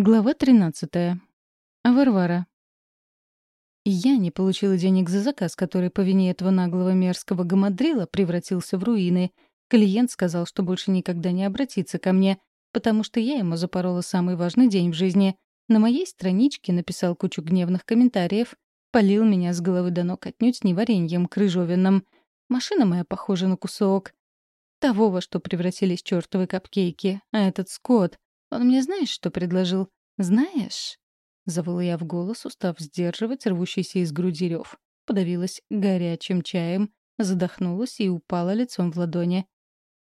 Глава 13. Варвара. Я не получила денег за заказ, который по вине этого наглого мерзкого гамадрила превратился в руины. Клиент сказал, что больше никогда не обратится ко мне, потому что я ему запорола самый важный день в жизни. На моей страничке написал кучу гневных комментариев, полил меня с головы до ног отнюдь не вареньем крыжовенным. Машина моя похожа на кусок. Того, во что превратились чертовы капкейки, а этот скот — он мне знаешь, что предложил? Знаешь?» Завыла я в голос, устав сдерживать рвущийся из груди рев. Подавилась горячим чаем, задохнулась и упала лицом в ладони.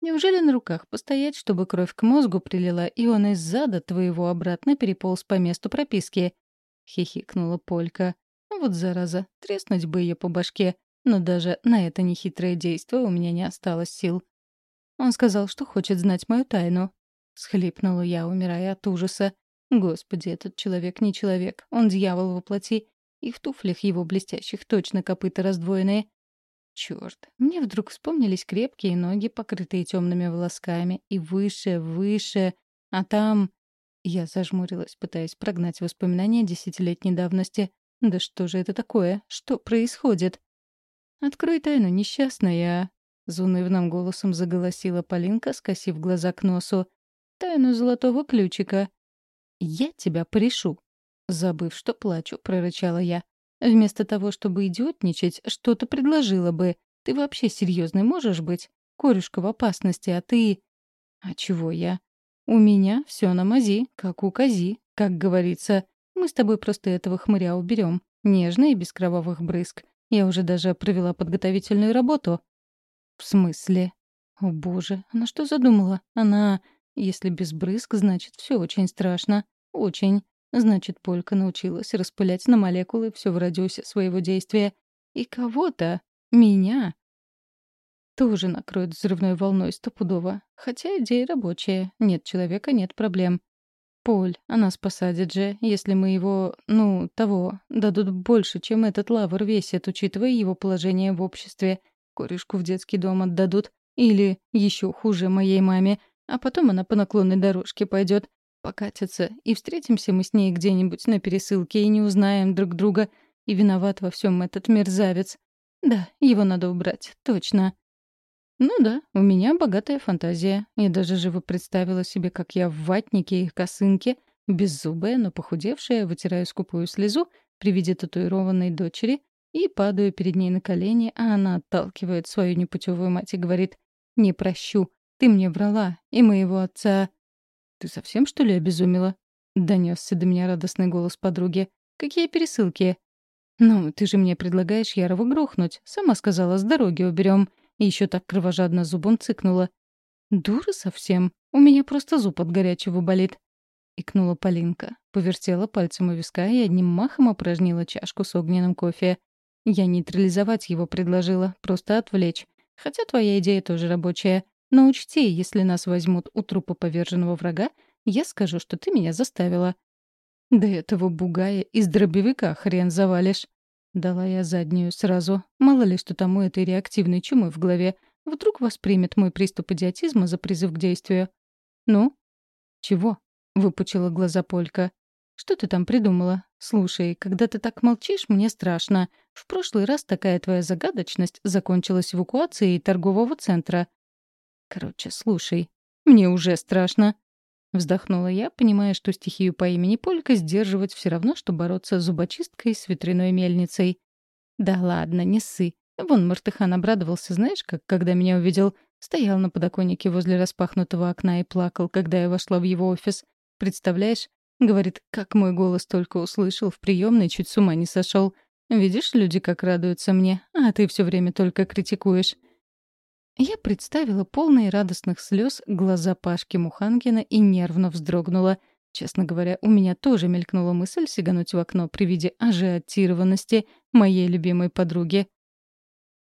«Неужели на руках постоять, чтобы кровь к мозгу прилила, и он из зада твоего обратно переполз по месту прописки?» — хихикнула Полька. «Вот зараза, треснуть бы ее по башке, но даже на это нехитрое действие у меня не осталось сил». Он сказал, что хочет знать мою тайну, Схлипнула я, умирая от ужаса. Господи, этот человек не человек, он дьявол во плоти, и в туфлях его блестящих точно копыта раздвоенные. Черт, мне вдруг вспомнились крепкие ноги, покрытые темными волосками, и выше, выше, а там... Я зажмурилась, пытаясь прогнать воспоминания десятилетней давности. Да что же это такое? Что происходит? «Открой тайну, несчастная!» — заунывным голосом заголосила Полинка, скосив глаза к носу тайну золотого ключика. «Я тебя порешу», — забыв, что плачу, прорычала я. «Вместо того, чтобы идиотничать, что-то предложила бы. Ты вообще серьезный можешь быть? Корюшка в опасности, а ты...» «А чего я?» «У меня все на мази, как у кози, как говорится. Мы с тобой просто этого хмыря уберем, нежно и без кровавых брызг. Я уже даже провела подготовительную работу». «В смысле?» «О боже, она что задумала? Она... Если без брызг, значит, все очень страшно. Очень. Значит, Полька научилась распылять на молекулы все в радиусе своего действия. И кого-то, меня, тоже накроет взрывной волной стопудово. Хотя идея рабочая. Нет человека — нет проблем. Поль, она нас посадит же, если мы его, ну, того, дадут больше, чем этот лавр весит, учитывая его положение в обществе. Корешку в детский дом отдадут. Или, еще хуже, моей маме — а потом она по наклонной дорожке пойдет, покатится, и встретимся мы с ней где-нибудь на пересылке и не узнаем друг друга. И виноват во всем этот мерзавец. Да, его надо убрать, точно. Ну да, у меня богатая фантазия. Я даже живо представила себе, как я в ватнике и косынке, беззубая, но похудевшая, вытираю скупую слезу при виде татуированной дочери и падаю перед ней на колени, а она отталкивает свою непутевую мать и говорит «Не прощу, ты мне врала, и моего отца...» «Ты совсем, что ли, обезумела?» — донесся до меня радостный голос подруги. «Какие пересылки?» «Ну, ты же мне предлагаешь Ярова грохнуть. Сама сказала, с дороги уберем. И еще так кровожадно зубом цыкнула. «Дура совсем. У меня просто зуб от горячего болит». Икнула Полинка, повертела пальцем у виска и одним махом опорожнила чашку с огненным кофе. Я нейтрализовать его предложила, просто отвлечь. Хотя твоя идея тоже рабочая. Но учти, если нас возьмут у трупа поверженного врага, я скажу, что ты меня заставила». «Да этого бугая из дробовика хрен завалишь». Дала я заднюю сразу. Мало ли, что тому этой реактивной чумы в голове. Вдруг воспримет мой приступ идиотизма за призыв к действию. «Ну?» «Чего?» — выпучила глаза Полька. «Что ты там придумала? Слушай, когда ты так молчишь, мне страшно. В прошлый раз такая твоя загадочность закончилась эвакуацией торгового центра. Короче, слушай, мне уже страшно. Вздохнула я, понимая, что стихию по имени Полька сдерживать все равно, что бороться с зубочисткой с ветряной мельницей. Да ладно, не ссы. Вон Мартыхан обрадовался, знаешь, как когда меня увидел. Стоял на подоконнике возле распахнутого окна и плакал, когда я вошла в его офис. Представляешь? Говорит, как мой голос только услышал в приемной, чуть с ума не сошел. Видишь, люди как радуются мне, а ты все время только критикуешь. Я представила полные радостных слез глаза Пашки Мухангина и нервно вздрогнула. Честно говоря, у меня тоже мелькнула мысль сигануть в окно при виде ажиотированности моей любимой подруги.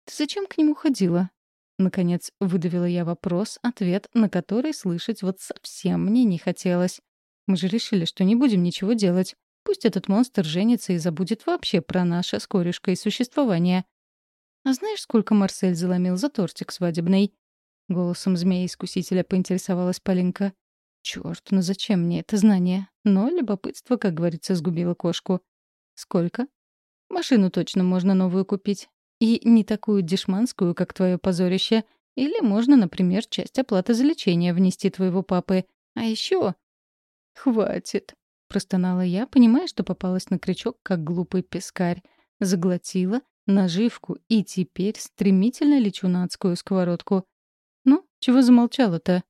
«Ты зачем к нему ходила?» Наконец выдавила я вопрос, ответ на который слышать вот совсем мне не хотелось. Мы же решили, что не будем ничего делать. Пусть этот монстр женится и забудет вообще про наше с корешкой существование. «А знаешь, сколько Марсель заломил за тортик свадебный?» Голосом змеи-искусителя поинтересовалась Полинка. Чёрт, ну зачем мне это знание? Но любопытство, как говорится, сгубило кошку. Сколько? Машину точно можно новую купить. И не такую дешманскую, как твое позорище. Или можно, например, часть оплаты за лечение внести твоего папы. А еще... «Хватит», — простонала я, понимая, что попалась на крючок, как глупый пескарь. Заглотила наживку и теперь стремительно лечу на адскую сковородку. «Ну, чего замолчала-то?»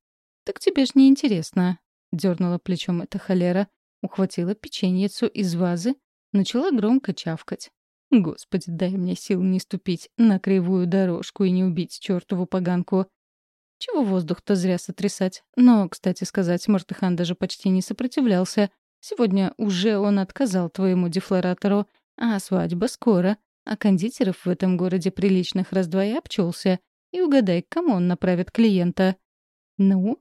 «Так тебе ж не интересно», — дернула плечом эта холера, ухватила печеньецу из вазы, начала громко чавкать. «Господи, дай мне сил не ступить на кривую дорожку и не убить чертову поганку». Чего воздух-то зря сотрясать. Но, кстати сказать, Мартыхан даже почти не сопротивлялся. Сегодня уже он отказал твоему дефлоратору, а свадьба скоро. А кондитеров в этом городе приличных раз-два и обчелся. И угадай, к кому он направит клиента. «Ну?»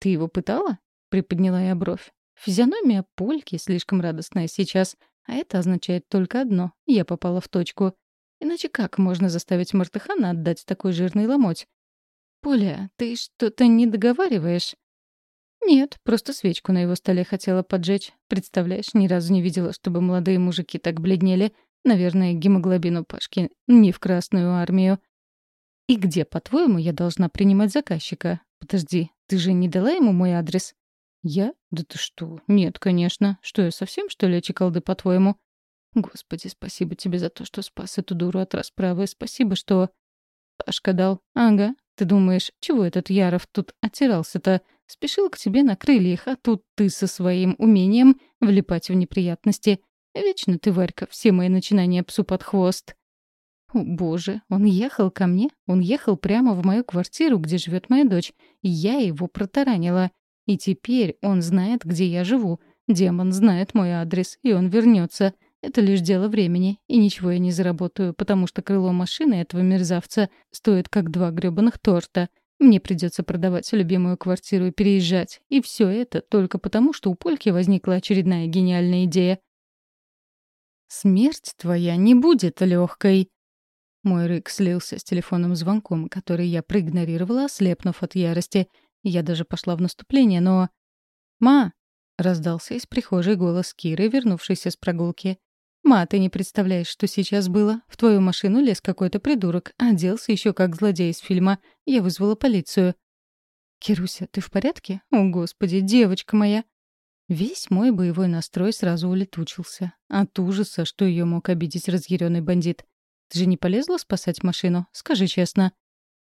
«Ты его пытала?» — приподняла я бровь. Физиономия Польки слишком радостная сейчас, а это означает только одно — я попала в точку. Иначе как можно заставить Мартыхана отдать такой жирный ломоть? «Поля, ты что-то не договариваешь?» «Нет, просто свечку на его столе хотела поджечь. Представляешь, ни разу не видела, чтобы молодые мужики так бледнели. Наверное, гемоглобин у Пашки не в Красную армию. И где, по-твоему, я должна принимать заказчика? Подожди, ты же не дала ему мой адрес? Я? Да ты что? Нет, конечно. Что я совсем, что ли, чекалды, по-твоему? Господи, спасибо тебе за то, что спас эту дуру от расправы. Спасибо, что... Пашка дал. Ага. Ты думаешь, чего этот Яров тут оттирался-то? Спешил к тебе на крыльях, а тут ты со своим умением влипать в неприятности. Вечно ты, Варька, все мои начинания псу под хвост. О, боже, он ехал ко мне, он ехал прямо в мою квартиру, где живет моя дочь, я его протаранила. И теперь он знает, где я живу. Демон знает мой адрес, и он вернется. Это лишь дело времени, и ничего я не заработаю, потому что крыло машины этого мерзавца стоит как два грёбаных торта. Мне придется продавать любимую квартиру и переезжать. И все это только потому, что у Польки возникла очередная гениальная идея. «Смерть твоя не будет легкой», мой рык слился с телефонным звонком, который я проигнорировала, ослепнув от ярости. Я даже пошла в наступление, но... «Ма!» — раздался из прихожей голос Киры, вернувшейся с прогулки. «Ма, ты не представляешь, что сейчас было. В твою машину лез какой-то придурок, оделся еще как злодей из фильма. Я вызвала полицию». «Кируся, ты в порядке? О, господи, девочка моя!» Весь мой боевой настрой сразу улетучился. От ужаса, что ее мог обидеть разъяренный бандит. Ты же не полезла спасать машину? Скажи честно».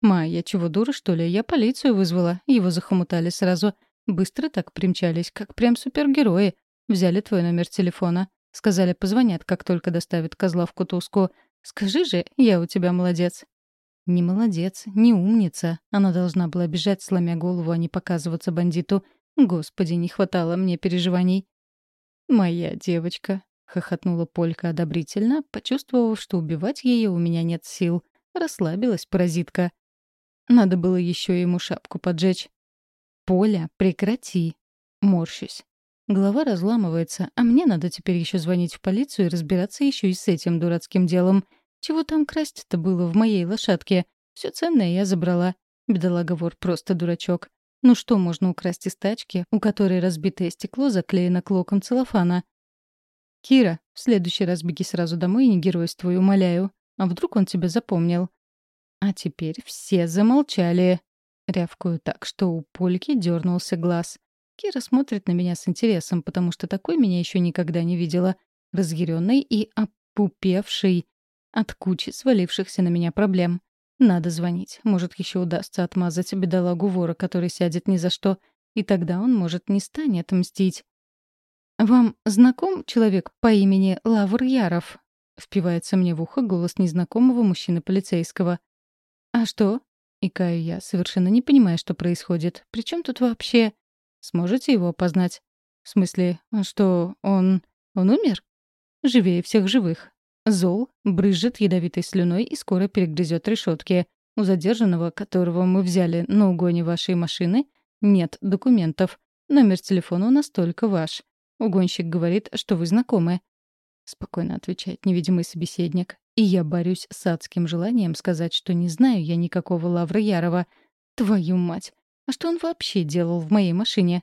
«Ма, я чего, дура, что ли? Я полицию вызвала. Его захомутали сразу. Быстро так примчались, как прям супергерои. Взяли твой номер телефона. Сказали, позвонят, как только доставят козла в кутузку. Скажи же, я у тебя молодец». «Не молодец, не умница. Она должна была бежать, сломя голову, а не показываться бандиту. Господи, не хватало мне переживаний». «Моя девочка», — хохотнула Полька одобрительно, почувствовав, что убивать ее у меня нет сил. Расслабилась паразитка. Надо было еще ему шапку поджечь. «Поля, прекрати!» Морщусь. Голова разламывается, а мне надо теперь еще звонить в полицию и разбираться еще и с этим дурацким делом. Чего там красть-то было в моей лошадке? Все ценное я забрала. Бедолага вор просто дурачок. Ну что можно украсть из тачки, у которой разбитое стекло заклеено клоком целлофана? «Кира, в следующий раз беги сразу домой и не геройствуй, умоляю. А вдруг он тебя запомнил?» А теперь все замолчали. Рявкую так, что у Польки дернулся глаз. Кира смотрит на меня с интересом, потому что такой меня еще никогда не видела. Разъяренный и опупевший от кучи свалившихся на меня проблем. Надо звонить. Может, еще удастся отмазать бедолагу вора, который сядет ни за что. И тогда он, может, не станет мстить. «Вам знаком человек по имени Лавр Яров?» — впивается мне в ухо голос незнакомого мужчины-полицейского. «А что?» — икаю я, совершенно не понимая, что происходит. «При чем тут вообще...» «Сможете его опознать?» «В смысле, что он... он умер?» «Живее всех живых. Зол, брызжет ядовитой слюной и скоро перегрызет решетки. У задержанного, которого мы взяли на угоне вашей машины, нет документов. Номер телефона у нас только ваш. Угонщик говорит, что вы знакомы. Спокойно отвечает невидимый собеседник. И я борюсь с адским желанием сказать, что не знаю я никакого Лавра Ярова. Твою мать! А что он вообще делал в моей машине?